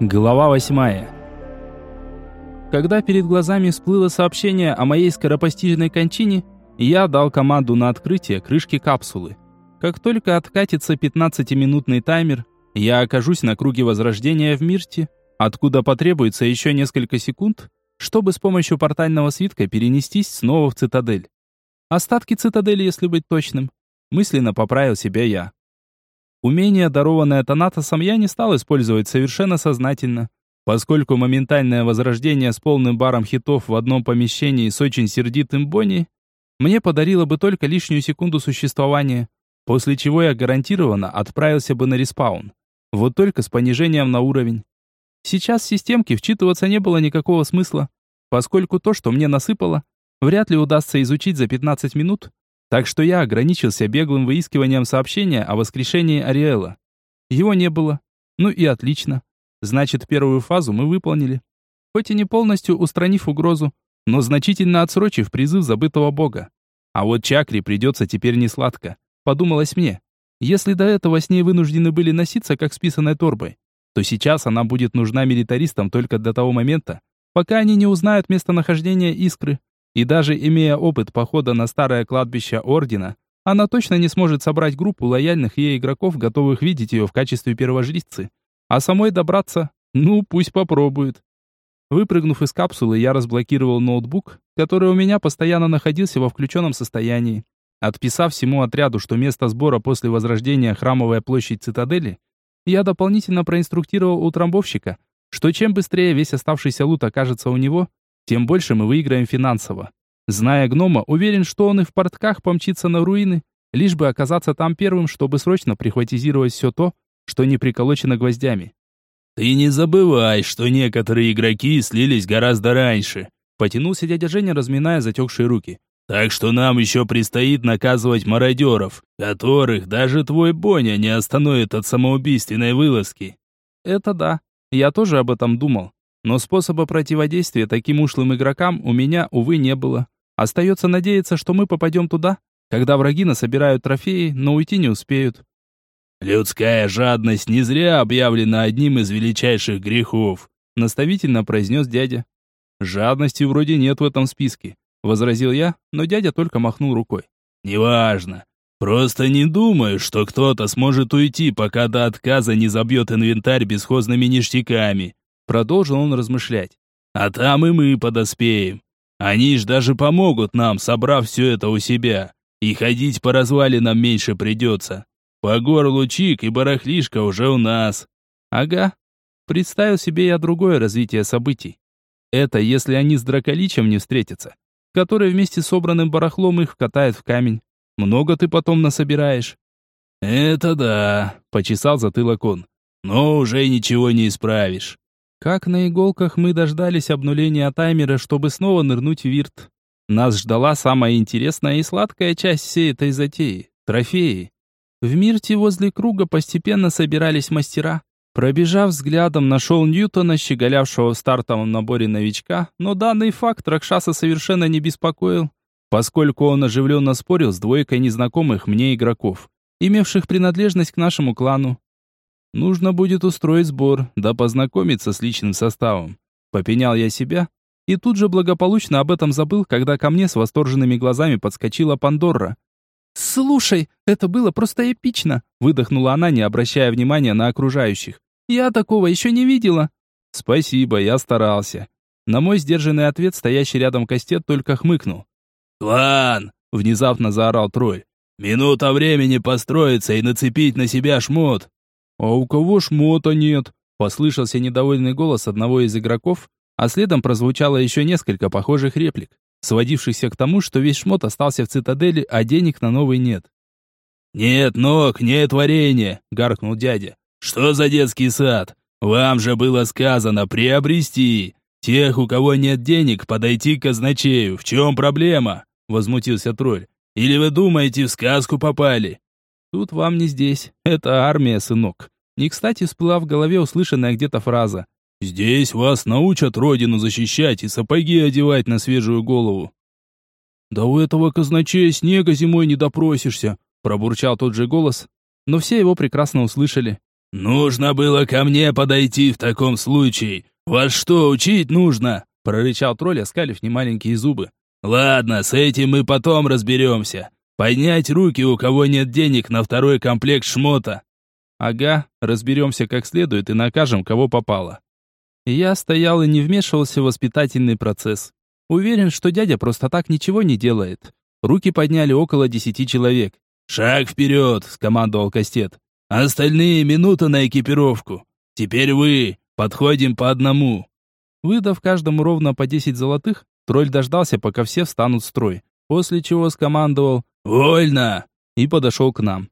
Глава восьмая. Когда перед глазами всплыло сообщение о моей скоропостижной кончине, я дал команду на открытие крышки капсулы. Как только откатится 15-минутный таймер, я окажусь на круге возрождения в Мирте, откуда потребуется еще несколько секунд, чтобы с помощью портального свитка перенестись снова в цитадель. Остатки цитадели, если быть точным. Мысленно поправил себя я. Умение, дарованное Танатосом, я не стал использовать совершенно сознательно, поскольку моментальное возрождение с полным баром хитов в одном помещении с очень сердитым Бонни мне подарило бы только лишнюю секунду существования, после чего я гарантированно отправился бы на респаун. Вот только с понижением на уровень. Сейчас в системке вчитываться не было никакого смысла, поскольку то, что мне насыпало, вряд ли удастся изучить за 15 минут, так что я ограничился беглым выискиванием сообщения о воскрешении Ариэла. Его не было. Ну и отлично. Значит, первую фазу мы выполнили. Хоть и не полностью устранив угрозу, но значительно отсрочив призыв забытого бога. А вот Чакре придется теперь не сладко, подумалось мне. Если до этого с ней вынуждены были носиться как с писаной торбой, то сейчас она будет нужна милитаристам только до того момента, пока они не узнают местонахождение искры. И даже имея опыт похода на старое кладбище Ордена, она точно не сможет собрать группу лояльных ей игроков, готовых видеть ее в качестве первожрицы. А самой добраться, ну, пусть попробует. Выпрыгнув из капсулы, я разблокировал ноутбук, который у меня постоянно находился во включенном состоянии. Отписав всему отряду, что место сбора после возрождения храмовая площадь цитадели, я дополнительно проинструктировал утрамбовщика, что чем быстрее весь оставшийся лут окажется у него, тем больше мы выиграем финансово. Зная гнома, уверен, что он и в портках помчится на руины, лишь бы оказаться там первым, чтобы срочно прихватизировать все то, что не приколочено гвоздями. «Ты не забывай, что некоторые игроки слились гораздо раньше», потянулся дядя Женя, разминая затекшие руки. «Так что нам еще предстоит наказывать мародеров, которых даже твой Боня не остановит от самоубийственной вылазки». «Это да, я тоже об этом думал. Но способа противодействия таким ушлым игрокам у меня, увы, не было. Остается надеяться, что мы попадем туда, когда враги насобирают трофеи, но уйти не успеют. «Людская жадность не зря объявлена одним из величайших грехов», наставительно произнес дядя. «Жадности вроде нет в этом списке», возразил я, но дядя только махнул рукой. «Неважно. Просто не думаю, что кто-то сможет уйти, пока до отказа не забьет инвентарь бесхозными ништяками. Продолжил он размышлять. А там и мы подоспеем. Они ж даже помогут нам, собрав все это у себя. И ходить по развалинам меньше придется. По горлу чик и барахлишка уже у нас. Ага. Представил себе я другое развитие событий. Это если они с драколичем не встретятся, который вместе с собранным барахлом их вкатает в камень. Много ты потом насобираешь. Это да, почесал затылок он. Но уже ничего не исправишь. Как на иголках мы дождались обнуления таймера, чтобы снова нырнуть в вирт. Нас ждала самая интересная и сладкая часть всей этой затеи – трофеи. В Мирте возле круга постепенно собирались мастера. Пробежав взглядом, нашел Ньютона, щеголявшего в стартовом наборе новичка, но данный факт Ракшаса совершенно не беспокоил, поскольку он оживленно спорил с двойкой незнакомых мне игроков, имевших принадлежность к нашему клану. Нужно будет устроить сбор, да познакомиться с личным составом. Попенял я себя, и тут же благополучно об этом забыл, когда ко мне с восторженными глазами подскочила Пандорра. «Слушай, это было просто эпично!» выдохнула она, не обращая внимания на окружающих. «Я такого еще не видела!» «Спасибо, я старался». На мой сдержанный ответ стоящий рядом Кастет только хмыкнул. «Клан!» — внезапно заорал Трой. «Минута времени построиться и нацепить на себя шмот!» «А у кого шмота нет?» Послышался недовольный голос одного из игроков, а следом прозвучало еще несколько похожих реплик, сводившихся к тому, что весь шмот остался в цитадели, а денег на новый нет. «Нет ног, нет варенья!» — гаркнул дядя. «Что за детский сад? Вам же было сказано приобрести. Тех, у кого нет денег, подойти к казначею. В чем проблема?» — возмутился тролль. «Или вы думаете, в сказку попали?» Тут вам не здесь. Это армия, сынок. Не кстати всплыла в голове услышанная где-то фраза. «Здесь вас научат родину защищать и сапоги одевать на свежую голову». «Да у этого казначея снега зимой не допросишься», пробурчал тот же голос, но все его прекрасно услышали. «Нужно было ко мне подойти в таком случае. Вас что, учить нужно?» прорычал тролль, оскалив немаленькие зубы. «Ладно, с этим мы потом разберемся. Поднять руки, у кого нет денег на второй комплект шмота». «Ага, разберемся как следует и накажем, кого попало». Я стоял и не вмешивался в воспитательный процесс. Уверен, что дядя просто так ничего не делает. Руки подняли около десяти человек. «Шаг вперед!» — скомандовал Кастет. «Остальные минута на экипировку. Теперь вы. Подходим по одному». Выдав каждому ровно по десять золотых, тролль дождался, пока все встанут в строй, после чего скомандовал «Вольно!» и подошел к нам.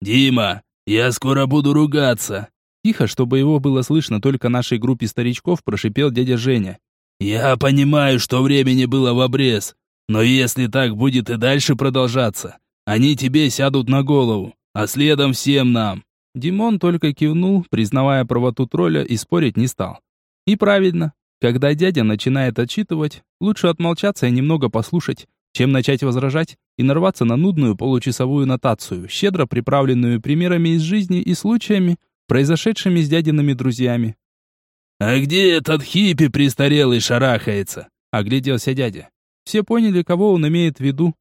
«Дима, я скоро буду ругаться!» Тихо, чтобы его было слышно только нашей группе старичков, прошипел дядя Женя. «Я понимаю, что времени было в обрез, но если так будет и дальше продолжаться, они тебе сядут на голову, а следом всем нам». Димон только кивнул, признавая правоту тролля и спорить не стал. И правильно, когда дядя начинает отчитывать, лучше отмолчаться и немного послушать, чем начать возражать и нарваться на нудную получасовую нотацию, щедро приправленную примерами из жизни и случаями, произошедшими с дядиными друзьями. «А где этот хиппи престарелый шарахается?» — огляделся дядя. Все поняли, кого он имеет в виду.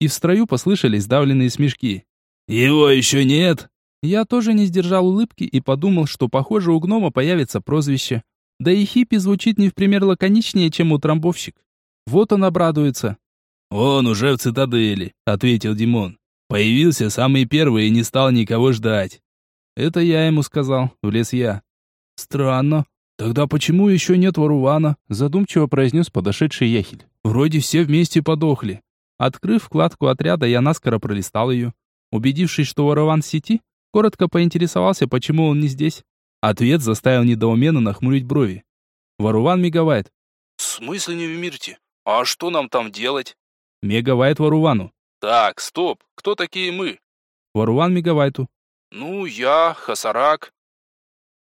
И в строю послышались давленные смешки. «Его еще нет?» Я тоже не сдержал улыбки и подумал, что, похоже, у гнома появится прозвище. Да и хиппи звучит не в пример лаконичнее, чем утрамбовщик. Вот он обрадуется. «Он уже в цитадели», — ответил Димон. «Появился самый первый и не стал никого ждать». «Это я ему сказал», — влез я. «Странно. Тогда почему еще нет Варувана?» — задумчиво произнес подошедший Яхель. «Вроде все вместе подохли». Открыв вкладку отряда, я наскоро пролистал ее. Убедившись, что Варуван в сети, коротко поинтересовался, почему он не здесь. Ответ заставил недоуменно нахмурить брови. Варуван мигавайт. «В смысле не в Мирте? А что нам там делать?» Мегавайт Варувану. «Так, стоп, кто такие мы?» Варуван Мегавайту. «Ну, я, Хасарак».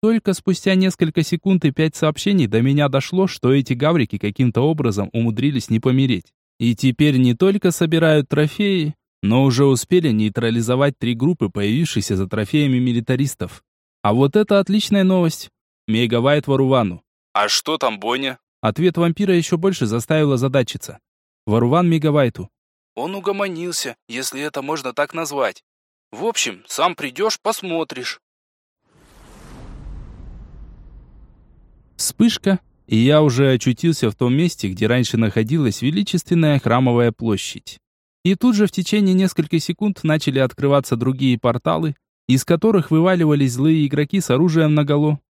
Только спустя несколько секунд и пять сообщений до меня дошло, что эти гаврики каким-то образом умудрились не помереть. И теперь не только собирают трофеи, но уже успели нейтрализовать три группы, появившиеся за трофеями милитаристов. А вот это отличная новость. Мегавайт Варувану. А что там Боня? Ответ вампира еще больше заставил озадачиться. Варуван Мегавайту. Он угомонился, если это можно так назвать. В общем, сам придешь, посмотришь. Вспышка, и я уже очутился в том месте, где раньше находилась величественная храмовая площадь. И тут же в течение нескольких секунд начали открываться другие порталы, из которых вываливались злые игроки с оружием наголо.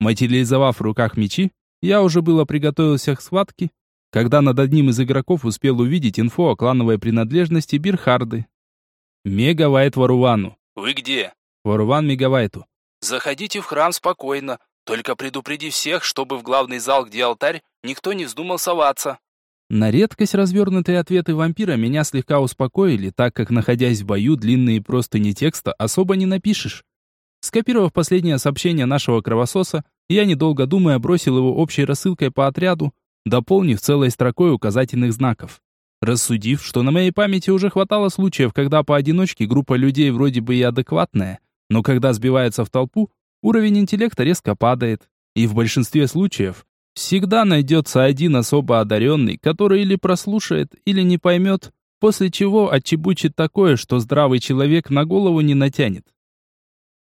Материализовав в руках мечи, я уже было приготовился к схватке, когда над одним из игроков успел увидеть инфо о клановой принадлежности Бирхарды. Мегавайт Варувану. «Вы где?» Варуван Мегавайту. «Заходите в храм спокойно, только предупреди всех, чтобы в главный зал, где алтарь, никто не вздумал соваться». На редкость развернутые ответы вампира меня слегка успокоили, так как, находясь в бою, длинные простыни текста особо не напишешь. Скопировав последнее сообщение нашего кровососа, я, недолго думая, бросил его общей рассылкой по отряду, дополнив целой строкой указательных знаков. Рассудив, что на моей памяти уже хватало случаев, когда поодиночке группа людей вроде бы и адекватная, но когда сбивается в толпу, уровень интеллекта резко падает. И в большинстве случаев Всегда найдется один особо одаренный, который или прослушает, или не поймет, после чего отчебучит такое, что здравый человек на голову не натянет.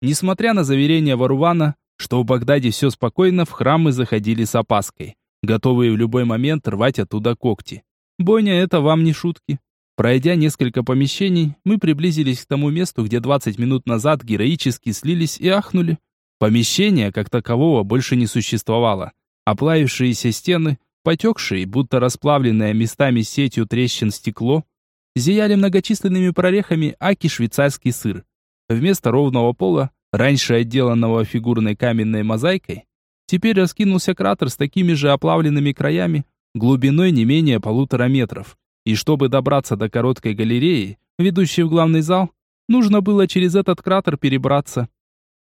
Несмотря на заверения Варувана, что в Багдаде все спокойно, в храмы заходили с опаской, готовые в любой момент рвать оттуда когти. Бойня это вам не шутки. Пройдя несколько помещений, мы приблизились к тому месту, где 20 минут назад героически слились и ахнули. Помещения, как такового, больше не существовало. Оплавившиеся стены, потекшие, будто расплавленное местами сетью трещин стекло, зияли многочисленными прорехами аки швейцарский сыр. Вместо ровного пола, раньше отделанного фигурной каменной мозаикой, теперь раскинулся кратер с такими же оплавленными краями, глубиной не менее полутора метров. И чтобы добраться до короткой галереи, ведущей в главный зал, нужно было через этот кратер перебраться.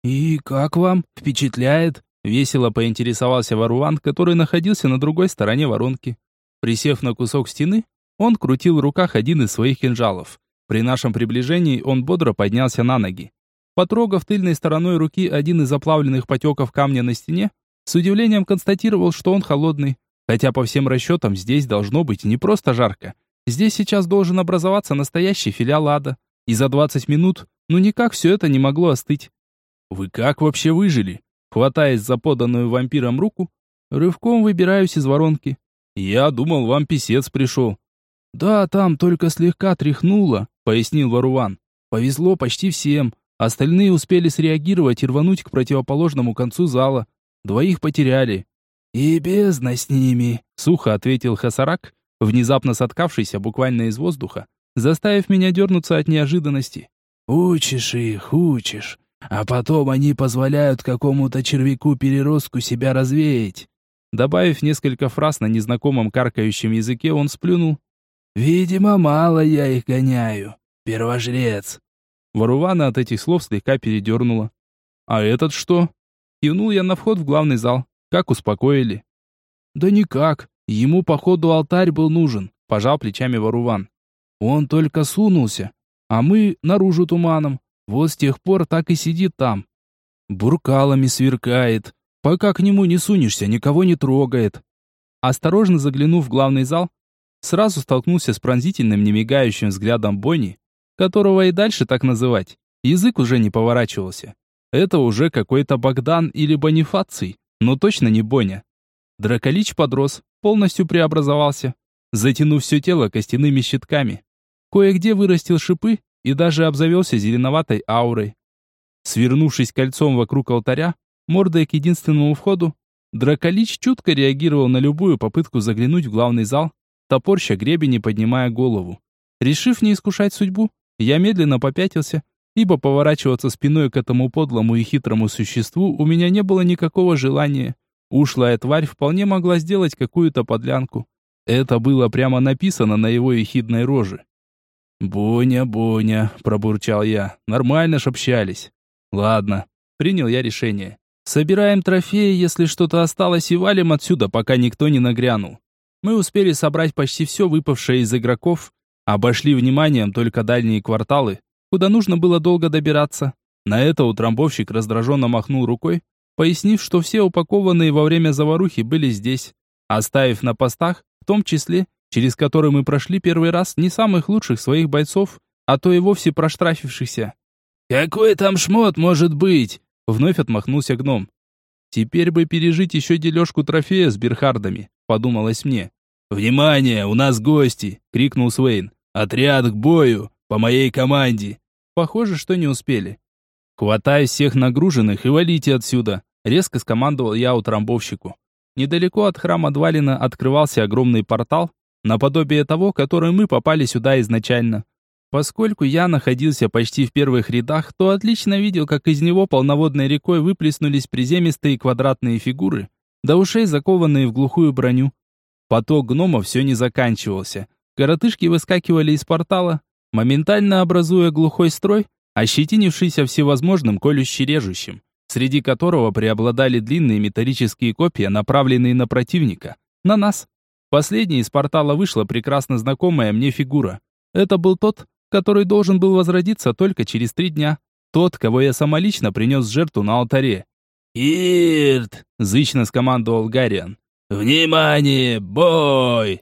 «И как вам? Впечатляет?» Весело поинтересовался Варуан, который находился на другой стороне воронки. Присев на кусок стены, он крутил в руках один из своих кинжалов. При нашем приближении он бодро поднялся на ноги. Потрогав тыльной стороной руки один из оплавленных потеков камня на стене, с удивлением констатировал, что он холодный. Хотя по всем расчетам здесь должно быть не просто жарко. Здесь сейчас должен образоваться настоящий филиал ада. И за 20 минут, ну никак все это не могло остыть. «Вы как вообще выжили?» Хватаясь за поданную вампиром руку, рывком выбираюсь из воронки. «Я думал, вам писец пришел». «Да, там только слегка тряхнуло», — пояснил Варуван. «Повезло почти всем. Остальные успели среагировать и рвануть к противоположному концу зала. Двоих потеряли. «И бездна с ними», — сухо ответил Хасарак, внезапно соткавшийся буквально из воздуха, заставив меня дернуться от неожиданности. «Учишь их, учишь, а потом они позволяют какому-то червяку-переростку себя развеять». Добавив несколько фраз на незнакомом каркающем языке, он сплюнул. «Видимо, мало я их гоняю. Первожрец. Варувана от этих слов слегка передернула. «А этот что?» Кивнул я на вход в главный зал. Как успокоили? «Да никак. Ему, походу, алтарь был нужен», — пожал плечами Варуван. «Он только сунулся, а мы наружу туманом. Вот с тех пор так и сидит там. Буркалами сверкает. Пока к нему не сунешься, никого не трогает». Осторожно заглянув в главный зал, сразу столкнулся с пронзительным, немигающим взглядом Бонни, которого и дальше так называть, язык уже не поворачивался. Это уже какой-то Богдан или Бонифаций, но точно не Боня. Драколич подрос, полностью преобразовался, затянув все тело костяными щитками. Кое-где вырастил шипы и даже обзавелся зеленоватой аурой. Свернувшись кольцом вокруг алтаря, мордой к единственному входу, Драколич чутко реагировал на любую попытку заглянуть в главный зал, топорща гребень и поднимая голову. Решив не искушать судьбу, я медленно попятился, ибо поворачиваться спиной к этому подлому и хитрому существу у меня не было никакого желания. Ушлая тварь вполне могла сделать какую-то подлянку. Это было прямо написано на его ехидной роже. «Боня, Боня», — пробурчал я, — «нормально ж общались». «Ладно», — принял я решение. «Собираем трофеи, если что-то осталось, и валим отсюда, пока никто не нагрянул». Мы успели собрать почти все выпавшее из игроков, Обошли вниманием только дальние кварталы, куда нужно было долго добираться. На это утрамбовщик раздраженно махнул рукой, пояснив, что все упакованные во время заварухи были здесь, оставив на постах, в том числе, через который мы прошли первый раз, не самых лучших своих бойцов, а то и вовсе проштрафившихся. «Какой там шмот может быть?» Вновь отмахнулся гном. «Теперь бы пережить еще дележку трофея с берхардами», подумалось мне. «Внимание, у нас гости!» — крикнул Свейн. Отряд к бою! По моей команде!» Похоже, что не успели. «Хватай всех нагруженных и валите отсюда!» Резко скомандовал я утрамбовщику. Недалеко от храма Двалина открывался огромный портал, наподобие того, который мы попали сюда изначально. Поскольку я находился почти в первых рядах, то отлично видел, как из него полноводной рекой выплеснулись приземистые квадратные фигуры, до ушей закованные в глухую броню. Поток гномов все не заканчивался. Коротышки выскакивали из портала, моментально образуя глухой строй, ощетинившийся всевозможным колюще-режущим, среди которого преобладали длинные металлические копья, направленные на противника, на нас. Последней из портала вышла прекрасно знакомая мне фигура. Это был тот, который должен был возродиться только через три дня. Тот, кого я самолично принес жертву на алтаре. «Ирт!» — зычно скомандовал Гарриан. «Внимание! Бой!»